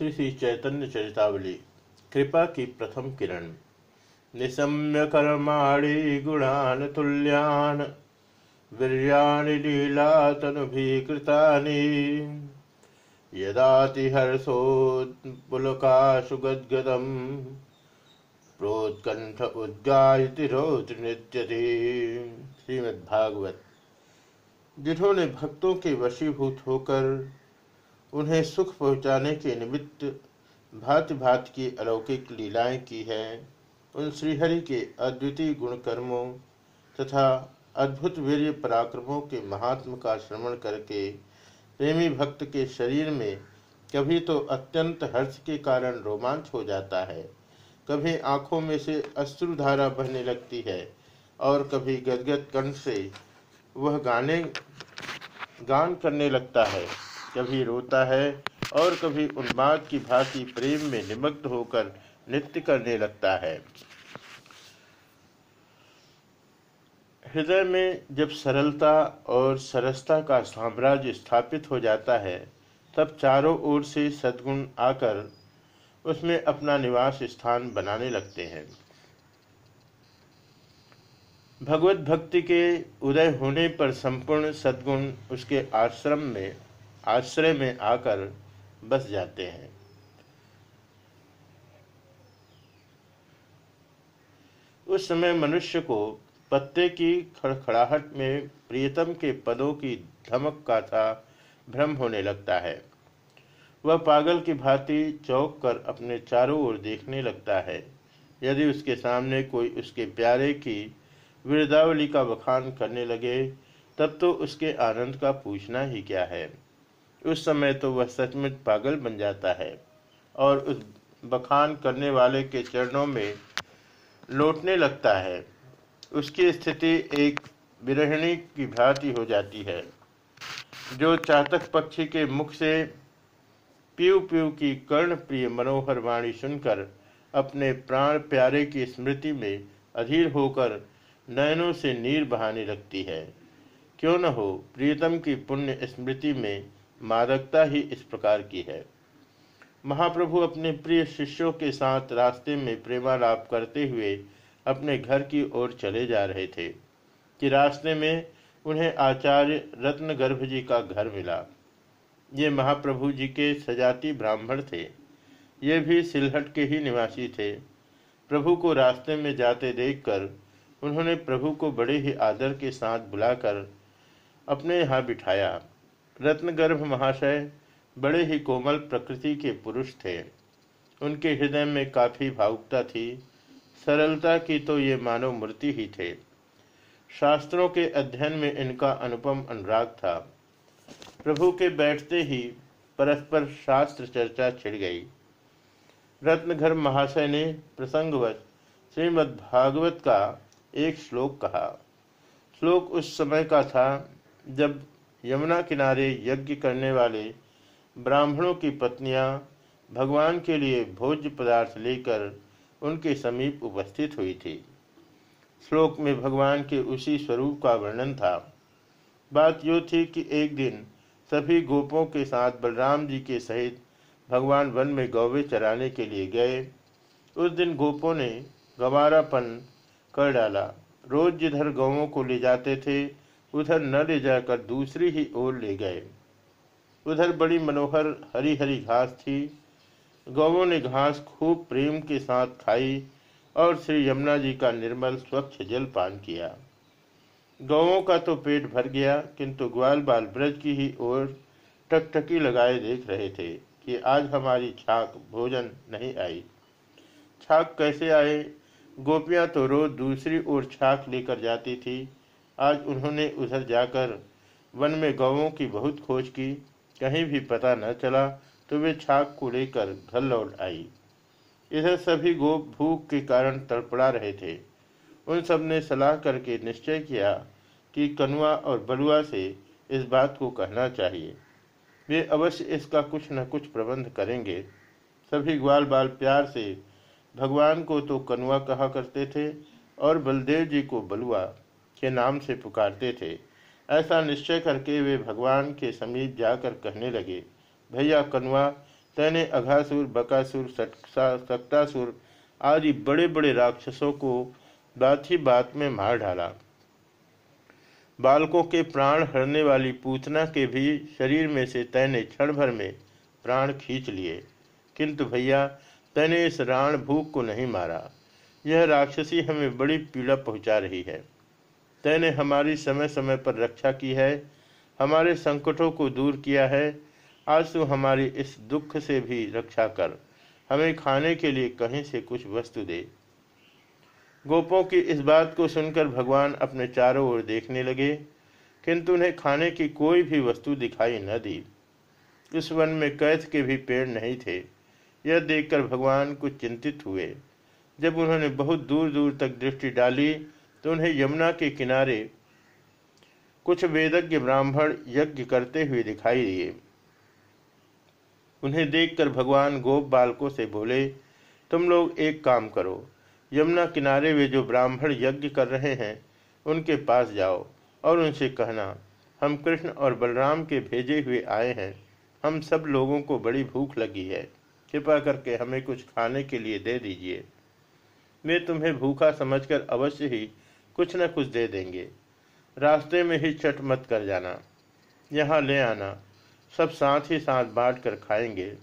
श्री श्री चैतन्य चरितावली, कृपा की प्रथम किरण। निशम्य कर्माणि, गुणान, तुल्यान, वीर्याणि लीलातनुभीकृतानि यदाति हर्षोत्पुलकाशु गद्गदम् प्रोत्कंठ उद्गायति रौद्र नृत्यति। श्रीमद्भागवत। जिन्होंने भक्तों के वशीभूत होकर उन्हें सुख पहुँचाने के निमित्त भांति भांति की अलौकिक लीलाएँ की हैं। उन श्रीहरि के अद्वितीय गुण कर्मों तथा अद्भुत वीर पराक्रमों के महात्म का श्रवण करके प्रेमी भक्त के शरीर में कभी तो अत्यंत हर्ष के कारण रोमांच हो जाता है। कभी आँखों में से अश्रुधारा बहने लगती है और कभी गदगद कंठ से वह गाने, गान करने लगता है। कभी रोता है और कभी उन्माद की भांति प्रेम में निमग्न होकर नृत्य करने लगता है। हृदय में जब सरलता और सरसता का साम्राज्य स्थापित हो जाता है, तब चारों ओर से सद्गुण आकर उसमें अपना निवास स्थान बनाने लगते हैं। भगवत भक्ति के उदय होने पर संपूर्ण सद्गुण उसके आश्रम में आश्रय में आकर बस जाते हैं। उस समय मनुष्य को पत्ते की खड़खड़ाहट में प्रियतम के पदों की धमक का था, भ्रम होने लगता है। वह पागल की भांति चौक कर अपने चारों ओर देखने लगता है। यदि उसके सामने कोई उसके प्यारे की वृद्धावली का बखान करने लगे, तब तो उसके आनंद का पूछना ही क्या है। उस समय तो वह सचमुच पागल बन जाता है और उस बखान करने वाले के चरणों में लौटने लगता है। उसकी स्थिति एक विरहिणी की भांति हो जाती है, जो चातक पक्षी के मुख से पीव पीव की कर्ण प्रिय मनोहर वाणी सुनकर अपने प्राण प्यारे की स्मृति में अधीर होकर नयनों से नीर बहाने लगती है। क्यों न हो प्रियतम की पुण्य स्मृति में मादकता ही इस प्रकार की है। महाप्रभु अपने प्रिय शिष्यों के साथ रास्ते में प्रेमालाप करते हुए अपने घर की ओर चले जा रहे थे कि रास्ते में उन्हें आचार्य रत्न गर्भ जी का घर मिला। ये महाप्रभु जी के सजाती ब्राह्मण थे। ये भी सिलहट के ही निवासी थे। प्रभु को रास्ते में जाते देखकर उन्होंने प्रभु को बड़े ही आदर के साथ बुलाकर अपने यहाँ बिठाया। रत्नगर्भ महाशय बड़े ही कोमल प्रकृति के पुरुष थे। उनके हृदय में काफ़ी भावुकता थी। सरलता की तो ये मानव मूर्ति ही थे। शास्त्रों के अध्ययन में इनका अनुपम अनुराग था। प्रभु के बैठते ही परस्पर शास्त्र चर्चा छिड़ गई। रत्नघर महाशय ने प्रसंगवश श्रीमद्भागवत का एक श्लोक कहा। श्लोक उस समय का था जब यमुना किनारे यज्ञ करने वाले ब्राह्मणों की पत्नियाँ भगवान के लिए भोज्य पदार्थ लेकर उनके समीप उपस्थित हुई थी। श्लोक में भगवान के उसी स्वरूप का वर्णन था। बात यो थी कि एक दिन सभी गोपों के साथ बलराम जी के सहित भगवान वन में गौवे चराने के लिए गए। उस दिन गोपों ने गंवारापन कर डाला। रोज जिधर गौवों को ले जाते थे उधर न ले जाकर दूसरी ही ओर ले गए। उधर बड़ी मनोहर हरी हरी घास थी। गौवों ने घास खूब प्रेम के साथ खाई और श्री यमुना जी का निर्मल स्वच्छ जल पान किया। गौवों का तो पेट भर गया, किंतु ग्वाल बाल ब्रज की ही ओर टकटकी लगाए देख रहे थे कि आज हमारी छाक भोजन नहीं आई। छाक कैसे आए? गोपियाँ तो रोज दूसरी ओर छाक लेकर जाती थी। आज उन्होंने उधर जाकर वन में गौों की बहुत खोज की। कहीं भी पता न चला तो वे छाक को लेकर घर लौट आई। इधर सभी गो भूख के कारण तड़पड़ा रहे थे। उन सबने सलाह करके निश्चय किया कि कनुआ और बलुआ से इस बात को कहना चाहिए। वे अवश्य इसका कुछ न कुछ प्रबंध करेंगे। सभी ग्वाल बाल प्यार से, भगवान को तो कनुआ कहा करते थे और बलदेव जी को बलुआ के नाम से पुकारते थे। ऐसा निश्चय करके वे भगवान के समीप जाकर कहने लगे, भैया कनुआ, तैने अघासुर, बकासुर सक्तासुर आदि बड़े बड़े राक्षसों को बात ही बात में मार डाला। बालकों के प्राण हरने वाली पूतना के भी शरीर में से तैने क्षण भर में प्राण खींच लिए। किंतु भैया, तैने इस राण भूख को नहीं मारा। यह राक्षसी हमें बड़ी पीड़ा पहुँचा रही है। तैने हमारी समय समय पर रक्षा की है, हमारे संकटों को दूर किया है। आज तू हमारी इस दुख से भी रक्षा कर। हमें खाने के लिए कहीं से कुछ वस्तु दे। गोपों की इस बात को सुनकर भगवान अपने चारों ओर देखने लगे, किंतु उन्हें खाने की कोई भी वस्तु दिखाई न दी। उस वन में कैथ के भी पेड़ नहीं थे। यह देखकर भगवान कुछ चिंतित हुए। जब उन्होंने बहुत दूर दूर तक दृष्टि डाली तो उन्हें यमुना के किनारे कुछ वेदज्ञ ब्राह्मण यज्ञ करते हुए दिखाई दिए। उन्हें देखकर भगवान गोप बालकों से बोले, तुम लोग एक काम करो, यमुना किनारे वे जो ब्राह्मण यज्ञ कर रहे हैं, उनके पास जाओ और उनसे कहना, हम कृष्ण और बलराम के भेजे हुए आए हैं, हम सब लोगों को बड़ी भूख लगी है, कृपा करके हमें कुछ खाने के लिए दे दीजिए। मैं तुम्हें भूखा समझकर अवश्य ही कुछ न कुछ दे देंगे। रास्ते में ही चट मत कर जाना। यहाँ ले आना। सब साथ ही साथ बांट कर खाएँगे।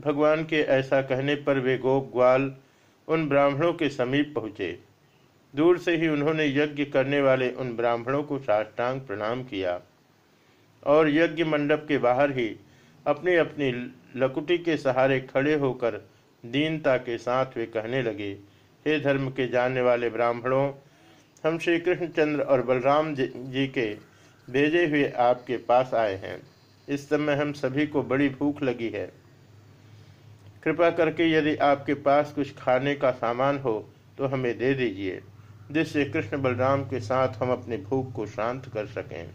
भगवान के ऐसा कहने पर वे गोप ग्वाल उन ब्राह्मणों के समीप पहुँचे। दूर से ही उन्होंने यज्ञ करने वाले उन ब्राह्मणों को साष्टांग प्रणाम किया। और यज्ञ मंडप के बाहर ही अपनी अपनी लकुटी के सहारे खड़े होकर दीनता के साथ वे कहने लगे, हे धर्म के जानने वाले ब्राह्मणों हम श्री कृष्णचंद्र और बलराम जी के भेजे हुए आपके पास आए हैं। इस समय हम सभी को बड़ी भूख लगी है। कृपा करके यदि आपके पास कुछ खाने का सामान हो तो हमें दे दीजिए, जिससे कृष्ण बलराम के साथ हम अपनी भूख को शांत कर सकें।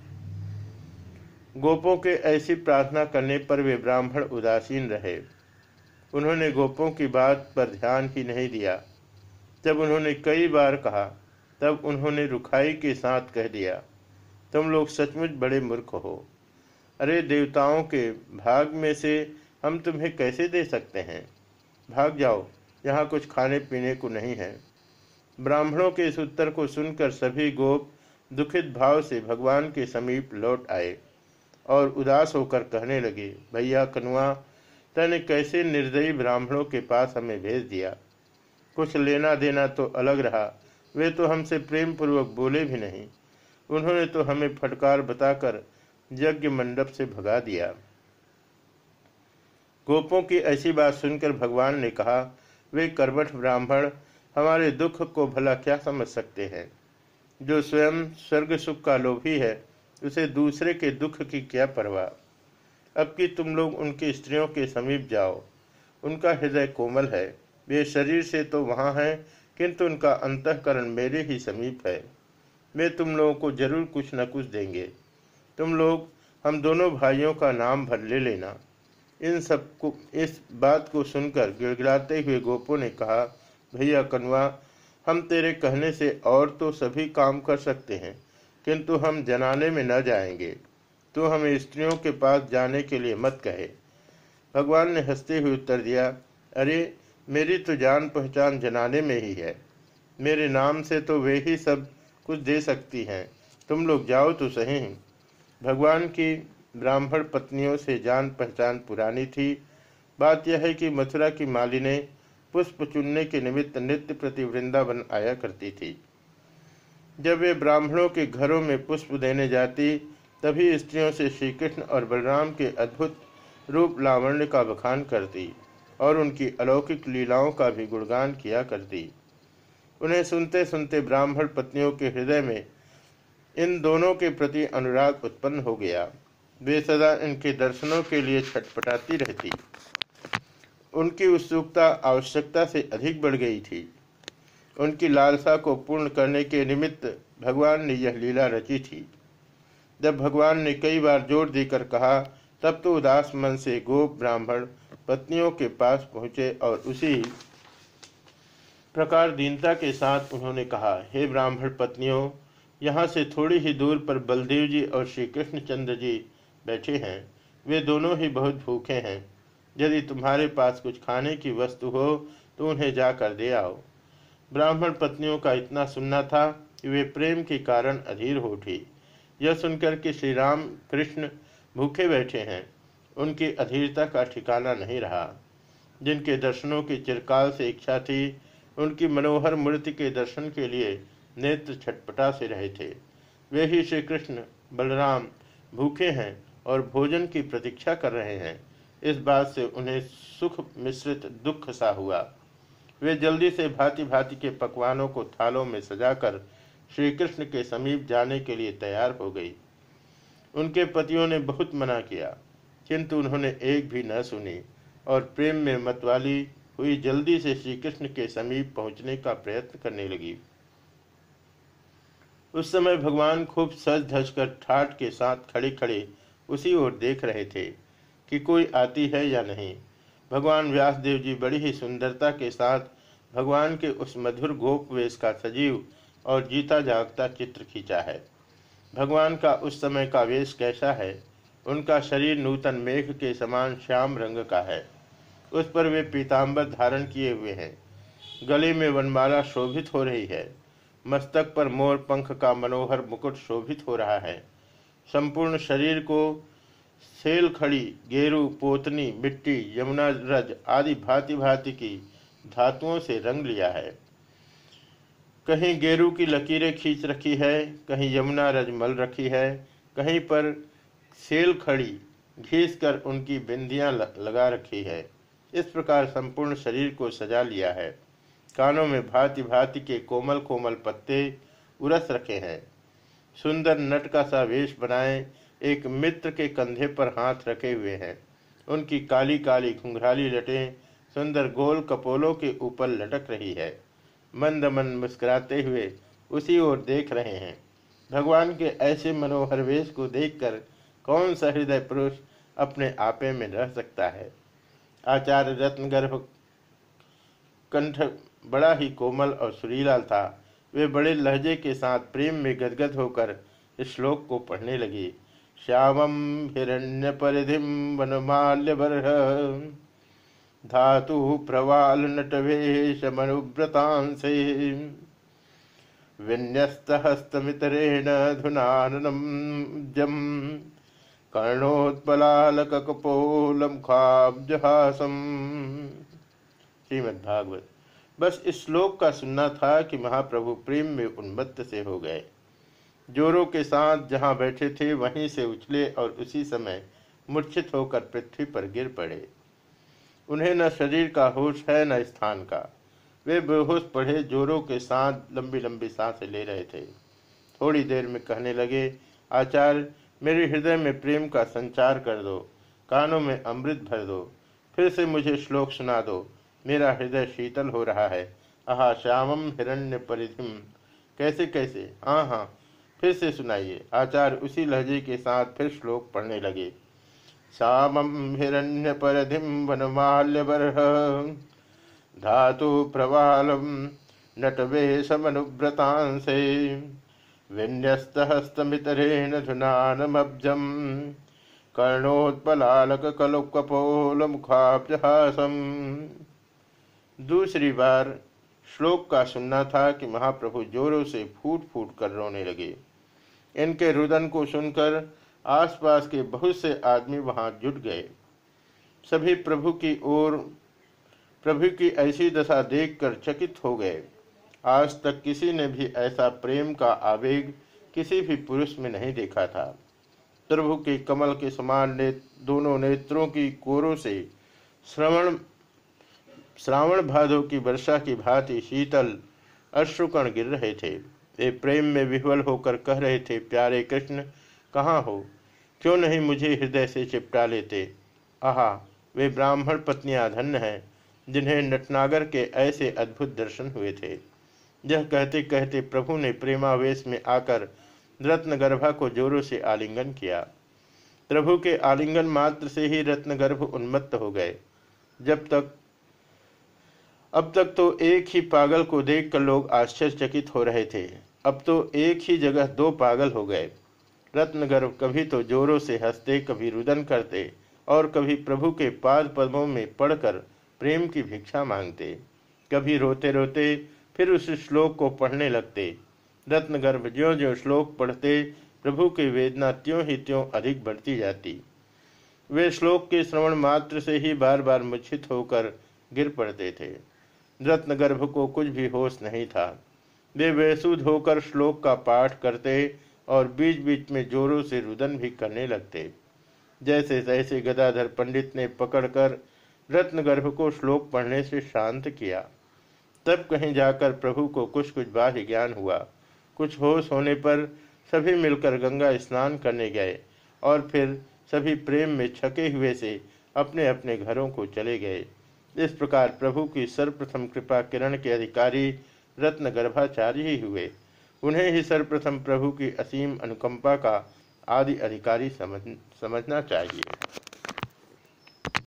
गोपों के ऐसी प्रार्थना करने पर वे ब्राह्मण उदासीन रहे। उन्होंने गोपों की बात पर ध्यान ही नहीं दिया। जब उन्होंने कई बार कहा तब उन्होंने रुखाई के साथ कह दिया, तुम लोग सचमुच बड़े मूर्ख हो। अरे देवताओं के भाग में से हम तुम्हें कैसे दे सकते हैं? भाग जाओ, यहाँ कुछ खाने पीने को नहीं है ब्राह्मणों के इस उत्तर को सुनकर सभी गोप दुखित भाव से भगवान के समीप लौट आए और उदास होकर कहने लगे, भैया कनुआ, तने कैसे निर्दयी ब्राह्मणों के पास हमें भेज दिया? कुछ लेना देना तो अलग रहा वे तो हमसे प्रेम पूर्वक बोले भी नहीं। उन्होंने तो हमें फटकार बताकर यज्ञ मंडप से भगा दिया। गोपों की ऐसी बात सुनकर भगवान ने कहा, वे करबठ ब्राह्मण, हमारे दुख को भला क्या समझ सकते हैं? जो स्वयं स्वर्ग सुख का लोभी है, उसे दूसरे के दुख की क्या परवाह? अब कि तुम लोग उनकी स्त्रियों के समीप जाओ, उनका हृदय कोमल है, वे शरीर से तो वहाँ हैं किंतु उनका अंतकरण मेरे ही समीप है। वे तुम लोगों को ज़रूर कुछ न कुछ देंगे। तुम लोग, हम दोनों भाइयों का नाम भर ले लेना। इन सबको इस बात को सुनकर गिड़गिड़ाते हुए गोपो ने कहा, भैया कनवा हम तेरे कहने से और तो सभी काम कर सकते हैं, किंतु हम जनाने में न जाएँगे। तो हमें स्त्रियों के पास जाने के लिए मत कहे। भगवान ने हँसते हुए उत्तर दिया, अरे मेरी तो जान पहचान जनाने में ही है। मेरे नाम से तो वे ही सब कुछ दे सकती हैं। तुम लोग जाओ तो सही। भगवान की ब्राह्मण पत्नियों से जान पहचान पुरानी थी। बात यह है कि मथुरा की मालिने पुष्प चुनने के निमित्त नित्य प्रति वृंदावन आया करती थी। जब वे ब्राह्मणों के घरों में पुष्प देने जाती, तभी स्त्रियों से श्री कृष्ण और बलराम के अद्भुत रूप लावण्य का बखान करती। और उनकी अलौकिक लीलाओं का भी गुणगान किया करती। उन्हें सुनते सुनते ब्राह्मण पत्नियों के हृदय में इन दोनों के प्रति अनुराग उत्पन्न हो गया। वे सदा इनके दर्शनों के लिए छटपटाती रहती। उनकी उत्सुकता आवश्यकता से अधिक बढ़ गई थी। उनकी लालसा को पूर्ण करने के निमित्त भगवान ने यह लीला रची थी। जब भगवान ने कई बार ज़ोर देकर कहा, तब तो उदास मन से गोप ब्राह्मण पत्नियों के पास पहुँचे और उसी प्रकार दीनता के साथ उन्होंने कहा, हे ब्राह्मण पत्नियों, यहाँ से थोड़ी ही दूर पर बलदेव जी और श्री कृष्णचंद्र जी बैठे हैं। वे दोनों ही बहुत भूखे हैं। यदि तुम्हारे पास कुछ खाने की वस्तु हो तो उन्हें जाकर दे आओ। ब्राह्मण पत्नियों का इतना सुनना था कि वे प्रेम के कारण अधीर हो उठी। यह सुनकर कि श्री राम कृष्ण भूखे बैठे हैं। उनकी अधीरता का ठिकाना नहीं रहा। जिनके दर्शनों की चिरकाल से इच्छा थी, उनकी मनोहर मूर्ति के दर्शन के लिए नेत्र छटपटा से रहे थे। वे ही श्री कृष्ण बलराम, भूखे हैं और भोजन की प्रतीक्षा कर रहे हैं। इस बात से उन्हें सुख मिश्रित दुख सा हुआ। वे जल्दी से भांति भांति के पकवानों को थालों में सजाकर श्री कृष्ण के समीप जाने के लिए तैयार हो गई। उनके पतियों ने बहुत मना किया। किंतु उन्होंने एक भी न सुनी और प्रेम में मतवाली हुई जल्दी से श्री कृष्ण के समीप पहुँचने का प्रयत्न करने लगी। उस समय भगवान खूब सज धज कर ठाट के साथ खड़े खड़े उसी ओर देख रहे थे कि कोई आती है या नहीं। भगवान व्यासदेव जी बड़ी ही सुंदरता के साथ भगवान के उस मधुर गोप वेश का सजीव और जीता जागता चित्र खींचा है। भगवान का उस समय का वेश कैसा है? उनका शरीर नूतन मेघ के समान श्याम रंग का है। उस पर वे पीताम्बर धारण किए हुए हैं। गले में वनमाला शोभित हो रही है। मस्तक पर मोर पंख का मनोहर मुकुट शोभित हो रहा है। संपूर्ण शरीर को सेल खड़ी गेरू, पोतनी, मिट्टी, यमुना रज आदि भांति भांति की धातुओं से रंग लिया है। कहीं गेरू की लकीरें खींच रखी है, कहीं यमुना रज मल रखी है, कहीं पर सेल खड़ी घीस कर उनकी बिंदियाँ लगा रखी है। इस प्रकार संपूर्ण शरीर को सजा लिया है। कानों में भांति भांति के कोमल कोमल पत्ते उरस रखे हैं। सुंदर नट का सा वेश बनाए एक मित्र के कंधे पर हाथ रखे हुए हैं। उनकी काली काली घुंघराली लटें सुंदर गोल कपोलों के ऊपर लटक रही है। मंद मन मुस्कुराते हुए उसी ओर देख रहे हैं। भगवान के ऐसे मनोहर वेश को देखकर कौन सा हृदय पुरुष अपने आपे में रह सकता है? आचार्य रत्न गर्भ कंठ बड़ा ही कोमल और सुरीला था। वे बड़े लहजे के साथ प्रेम में गदगद होकर इस श्लोक को पढ़ने लगी। श्यामं हिरण्यपरिधिं वनमाल्यबर्ह। धातु प्रवालनटवेशमनुव्रतांसे। विन्यस्तहस्तमितरेण धुनाननं जम्। श्रीमद्भागवत बस इस श्लोक का सुनना था कि महाप्रभु प्रेम में उन्मत्त से हो गए। जोरों के साथ जहाँ बैठे थे, वहीं से उछले और उसी समय मूर्छित होकर पृथ्वी पर गिर पड़े। उन्हें न शरीर का होश है, न स्थान का। वे बेहोश पड़े, जोरों के साथ लंबी लंबी साँसें ले रहे थे। थोड़ी देर में कहने लगे, आचार्य मेरे हृदय में प्रेम का संचार कर दो, कानों में अमृत भर दो, फिर से मुझे श्लोक सुना दो। मेरा हृदय शीतल हो रहा है। आहा, श्यामम हिरण्य परिधिम। कैसे कैसे? हाँ हाँ फिर से सुनाइए। आचार्य उसी लहजे के साथ फिर श्लोक पढ़ने लगे। श्यामम हिरण्य परधिम वनमाल्य बरह धातु प्रवालम नटवेशमनुव्रतांसे विन्यस्तहस्तमितरेण धुनानमब्जम कर्णोत्पलालक दूसरी बार श्लोक का सुनना था कि महाप्रभु जोरों से फूट फूट कर रोने लगे। इनके रुदन को सुनकर आसपास के बहुत से आदमी वहाँ जुट गए। सभी प्रभु की ओर, प्रभु की ऐसी दशा देखकर चकित हो गए। आज तक किसी ने भी ऐसा प्रेम का आवेग किसी भी पुरुष में नहीं देखा था। प्रभु के कमल के समान ने दोनों नेत्रों की कोरों से श्रवण, श्रावण भादों की वर्षा की भांति शीतल अश्रुकण गिर रहे थे। वे प्रेम में विह्वल होकर कह रहे थे, प्यारे कृष्ण, कहाँ हो? क्यों नहीं मुझे हृदय से चिपटा लेते? आहा, वे ब्राह्मण पत्नियाँ धन्य हैं, जिन्हें नटनागर के ऐसे अद्भुत दर्शन हुए थे। यह कहते कहते प्रभु ने प्रेमावेश में आकर रत्नगर्भा को जोरों से आलिंगन किया। प्रभु के आलिंगन मात्र से ही रत्नगर्भ उन्मत्त हो गए। जब तक, अब तक तो एक ही पागल को देखकर लोग आश्चर्यचकित हो रहे थे। अब तो एक ही जगह दो पागल हो गए। रत्नगर्भ कभी तो जोरों से हँसते, कभी रुदन करते और कभी प्रभु के पाद पद्मों में पढ़कर प्रेम की भिक्षा मांगते। कभी रोते रोते फिर उस श्लोक को पढ़ने लगते। रत्नगर्भ ज्यो ज्यो श्लोक पढ़ते, प्रभु की वेदना त्यों ही त्यों अधिक बढ़ती जाती। वे श्लोक के श्रवण मात्र से ही बार बार मूर्छित होकर गिर पड़ते थे। रत्नगर्भ को कुछ भी होश नहीं था। वे वैसुद होकर श्लोक का पाठ करते और बीच बीच में जोरों से रुदन भी करने लगते। जैसे तैसे गदाधर पंडित ने पकड़कर रत्नगर्भ को श्लोक पढ़ने से शांत किया। तब कहीं जाकर प्रभु को कुछ कुछ बाह्य ज्ञान हुआ। कुछ होश होने पर सभी मिलकर गंगा स्नान करने गए और फिर सभी प्रेम में छके हुए से अपने अपने घरों को चले गए। इस प्रकार प्रभु की सर्वप्रथम कृपा किरण के अधिकारी रत्न गर्भाचार्य ही हुए। उन्हें ही सर्वप्रथम प्रभु की असीम अनुकंपा का आदि अधिकारी समझ समझना चाहिए।